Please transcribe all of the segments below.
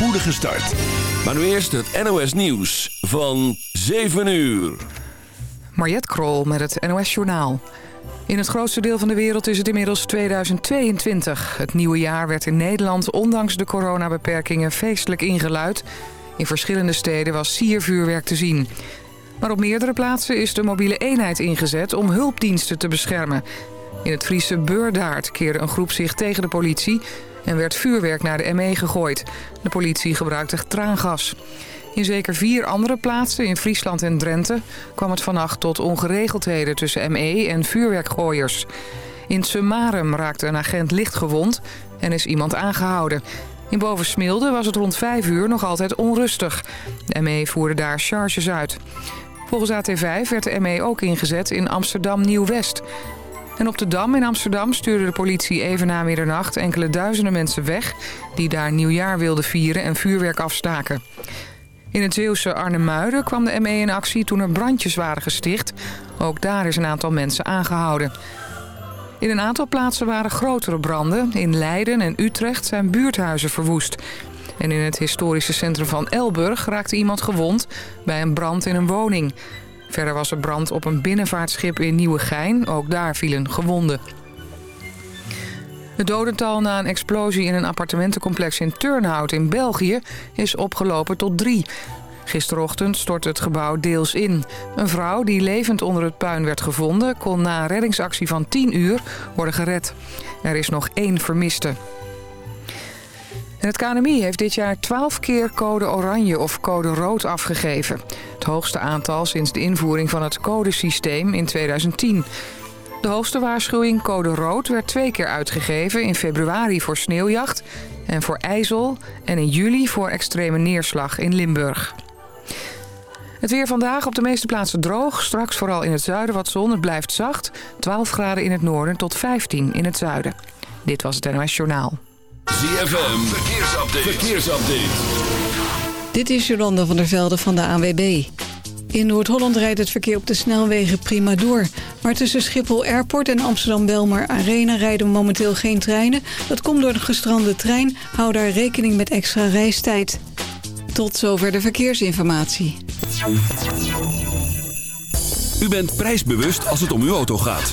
spoedige start. Maar nu eerst het NOS Nieuws van 7 uur. Mariette Krol met het NOS Journaal. In het grootste deel van de wereld is het inmiddels 2022. Het nieuwe jaar werd in Nederland ondanks de coronabeperkingen feestelijk ingeluid. In verschillende steden was siervuurwerk te zien. Maar op meerdere plaatsen is de mobiele eenheid ingezet om hulpdiensten te beschermen. In het Friese Beurdaard keerde een groep zich tegen de politie... en werd vuurwerk naar de ME gegooid. De politie gebruikte traangas. In zeker vier andere plaatsen in Friesland en Drenthe... kwam het vannacht tot ongeregeldheden tussen ME en vuurwerkgooiers. In Sumarum raakte een agent licht gewond en is iemand aangehouden. In Bovensmilde was het rond vijf uur nog altijd onrustig. De ME voerde daar charges uit. Volgens AT5 werd de ME ook ingezet in Amsterdam Nieuw-West. En op de Dam in Amsterdam stuurde de politie even na middernacht... enkele duizenden mensen weg die daar nieuwjaar wilden vieren en vuurwerk afstaken. In het Zeeuwse Arnhemuiden kwam de ME in actie toen er brandjes waren gesticht. Ook daar is een aantal mensen aangehouden. In een aantal plaatsen waren grotere branden. In Leiden en Utrecht zijn buurthuizen verwoest. En in het historische centrum van Elburg raakte iemand gewond bij een brand in een woning. Verder was er brand op een binnenvaartschip in Nieuwegein. Ook daar vielen gewonden. Het dodental na een explosie in een appartementencomplex in Turnhout in België is opgelopen tot drie. Gisterochtend stortte het gebouw deels in. Een vrouw die levend onder het puin werd gevonden... kon na een reddingsactie van 10 uur worden gered. Er is nog één vermiste. Het KNMI heeft dit jaar 12 keer code oranje of code rood afgegeven. Het hoogste aantal sinds de invoering van het codesysteem in 2010. De hoogste waarschuwing code rood werd twee keer uitgegeven... in februari voor sneeuwjacht en voor ijzel... en in juli voor extreme neerslag in Limburg. Het weer vandaag op de meeste plaatsen droog. Straks vooral in het zuiden wat zon. Het blijft zacht. 12 graden in het noorden tot 15 in het zuiden. Dit was het NOS Journaal. ZFM, verkeersupdate. verkeersupdate. Dit is Jolanda van der Velde van de ANWB. In Noord-Holland rijdt het verkeer op de snelwegen prima door. Maar tussen Schiphol Airport en Amsterdam-Belmar Arena rijden momenteel geen treinen. Dat komt door de gestrande trein. Hou daar rekening met extra reistijd. Tot zover de verkeersinformatie. U bent prijsbewust als het om uw auto gaat.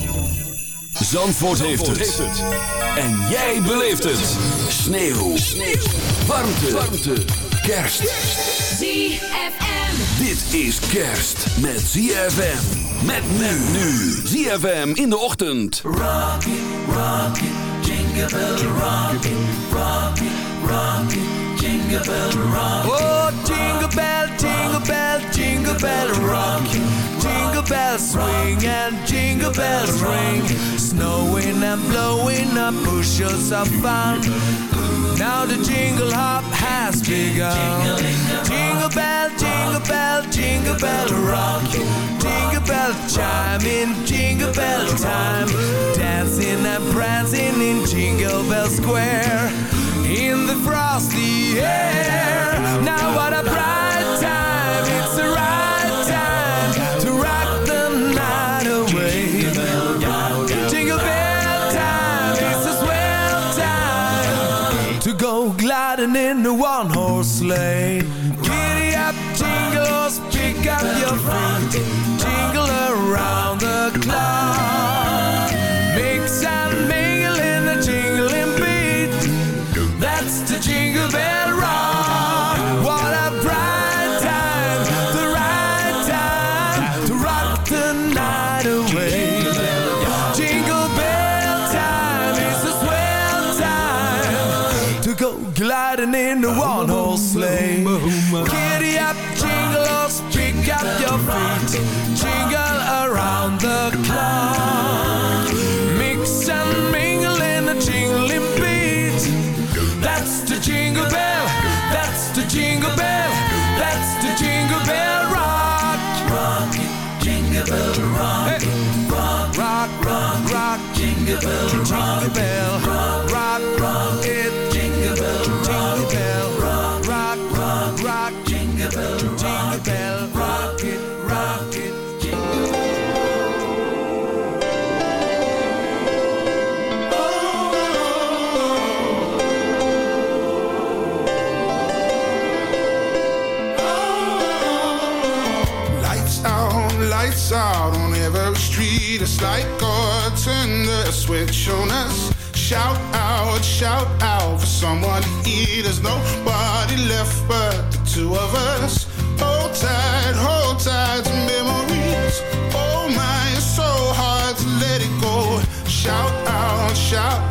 Zandvoort, heeft, het. En jij beleeft het. Sneeuw. Sneeuw. Warmte. Warmte. Kerst. ZFM. Dit is kerst met ZFM. Met men nu. ZFM in de ochtend. Oh, jingle bell, jingle bell, jingle bell rock. Jingle bells swing and jingle bells ring. Snowing and blowing up bushels of fun. Now the jingle hop has begun. Jingle bell, jingle bell, jingle bell rock. Jingle bell chime in jingle bell time. Dancing and prancing in Jingle Bell Square. In the frosty air. Now what a bright time. It's the right time to rock the night away. Jingle bell time. It's a swell time to go gliding in the one horse sleigh. Just like God turned the switch on us. Shout out, shout out for someone here. There's nobody left but the two of us. Hold tight, hold tight to memories. Oh my, it's so hard to let it go. Shout out, shout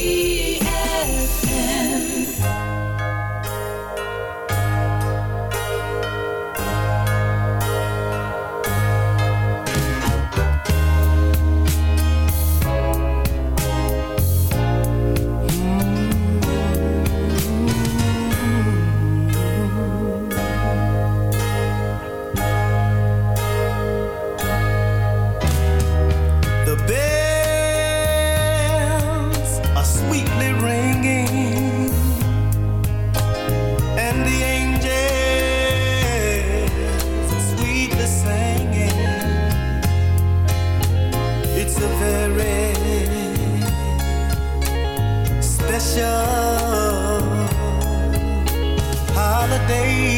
Special holiday.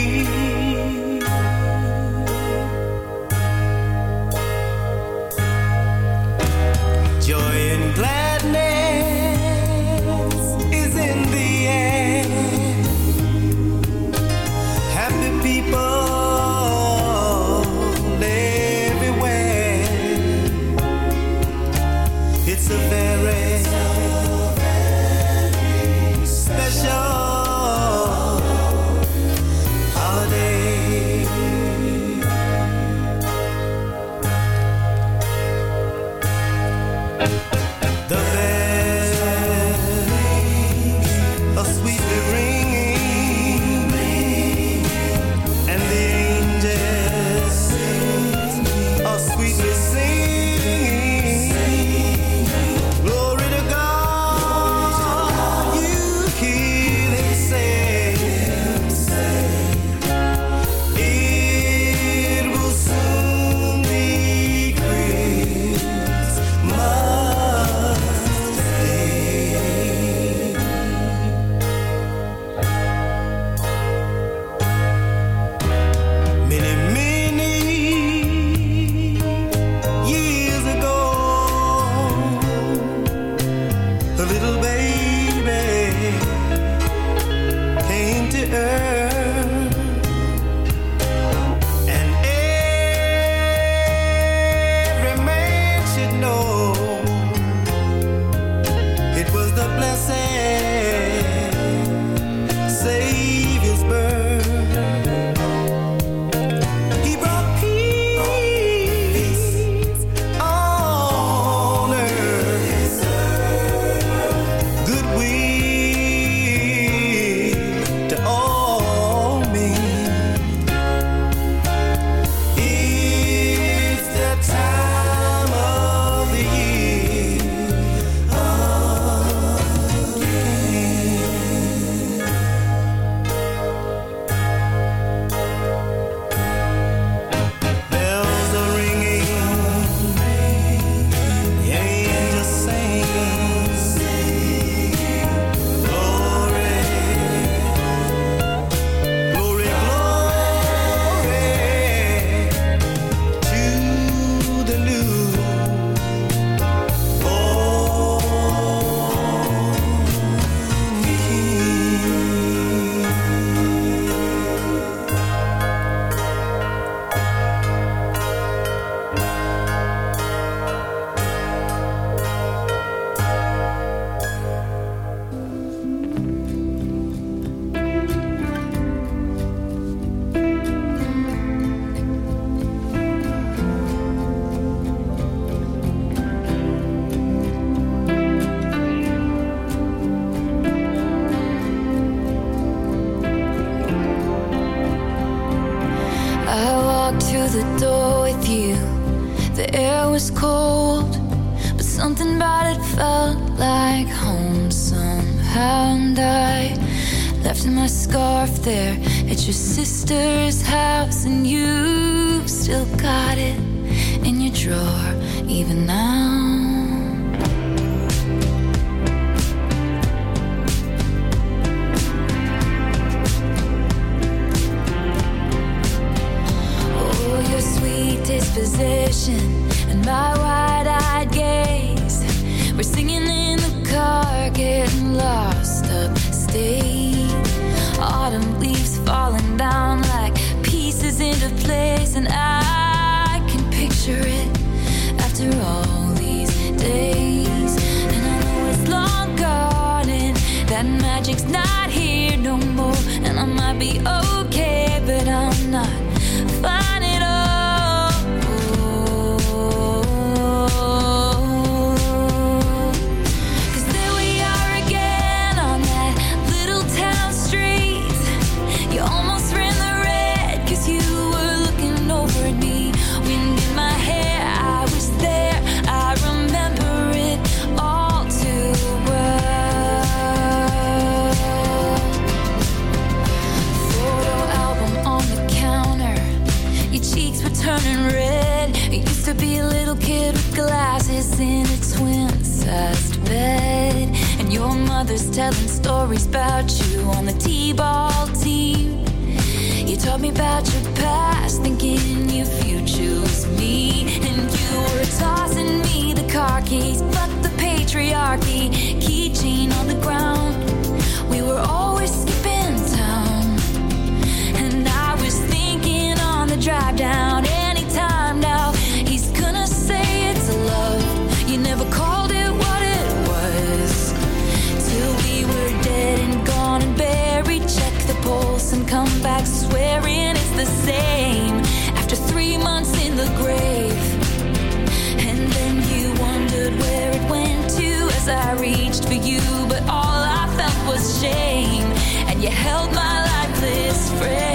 as I reached for you, but all I felt was shame. And you held my lifeless friend.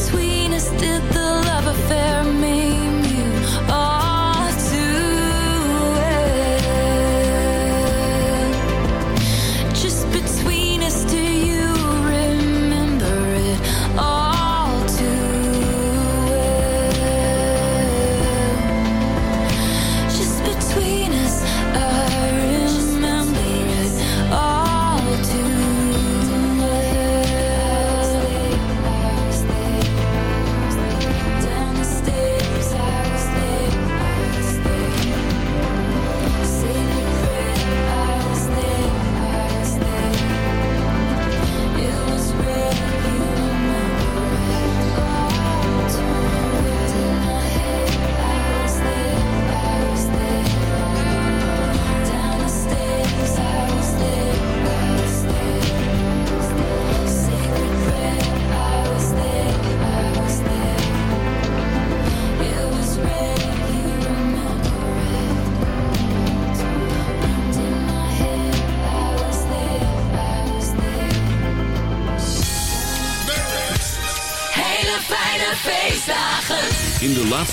sweetness did the love affair mean?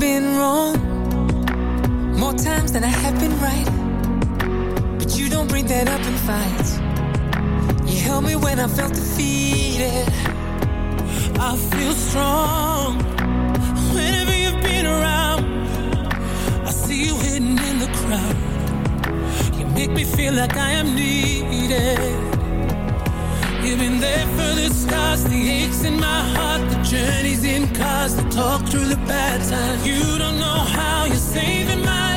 been wrong more times than I have been right. But you don't bring that up in fights. You help me when I felt defeated. I feel strong whenever you've been around. I see you hidden in the crowd. You make me feel like I am needed. You've been there for the scars, the aches in my heart, journeys in cars, the talk through the bad times. You don't know how you're saving my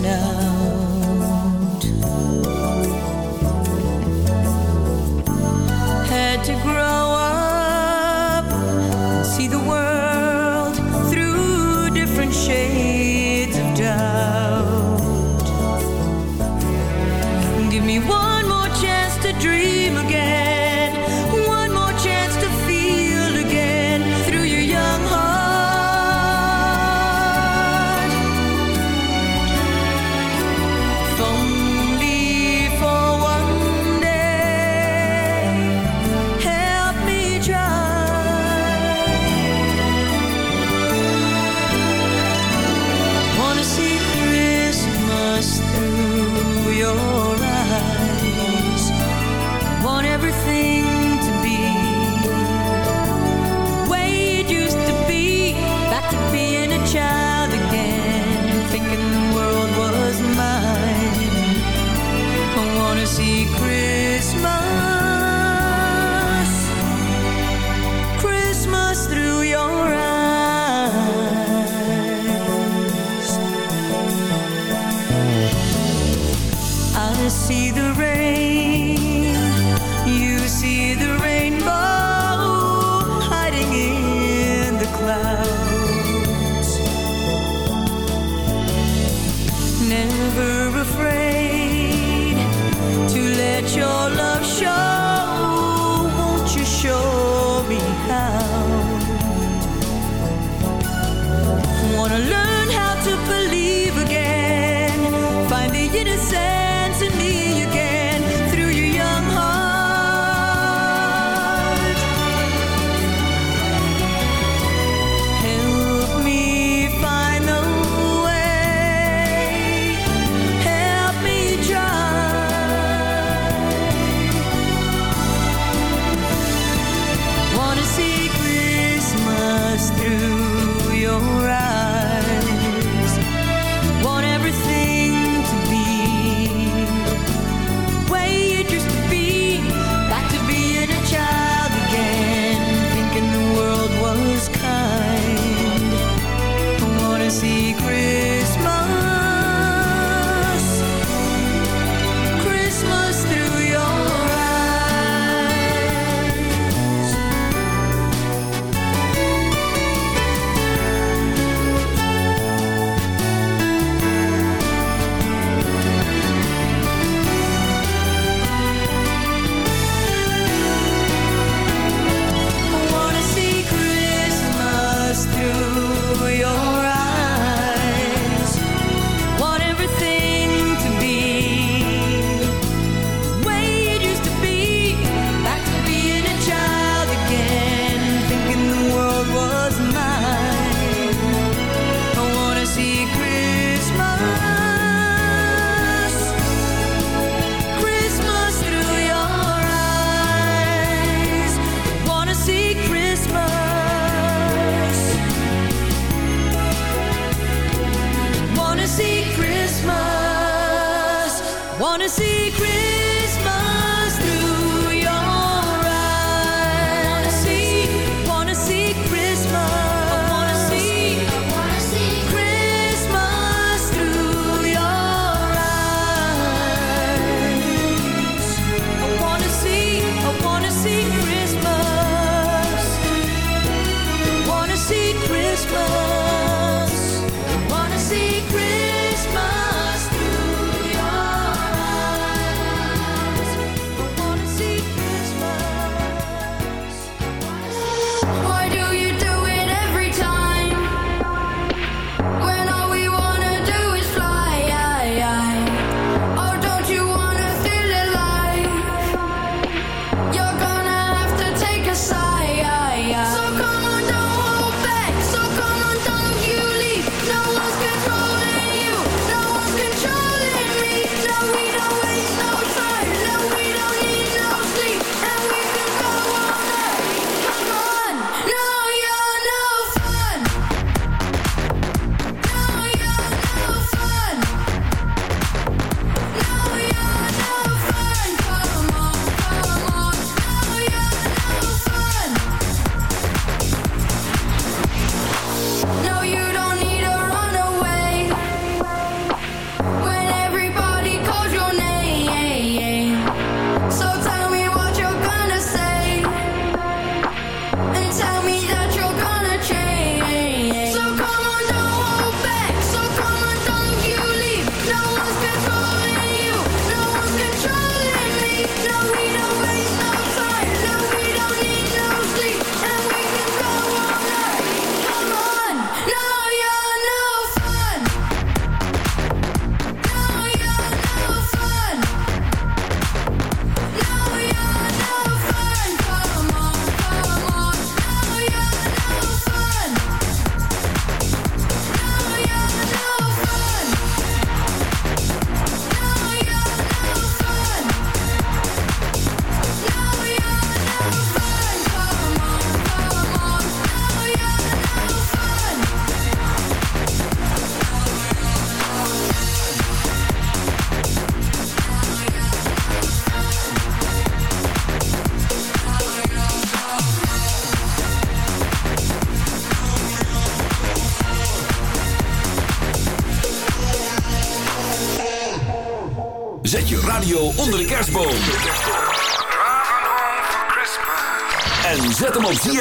now.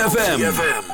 ZFM.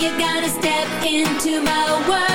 You gotta step into my world.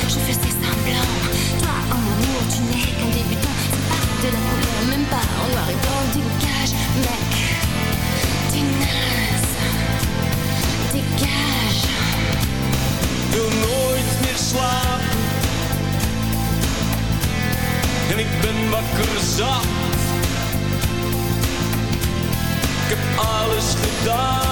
Quand je faisais semblant. Toi, en amour, tu n'es qu'un débutant. C'est pas de la couleur, même pas en noir et blanc. Dégage, mec, t'es naze. Dégage. wil nooit meer slapen. En ik ben wakker zat. Ik heb alles gedaan.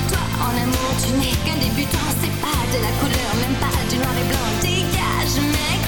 En amour, tu n'es qu'un débutant. C'est pas de la couleur, même pas du noir et blanc. Dégage, mec,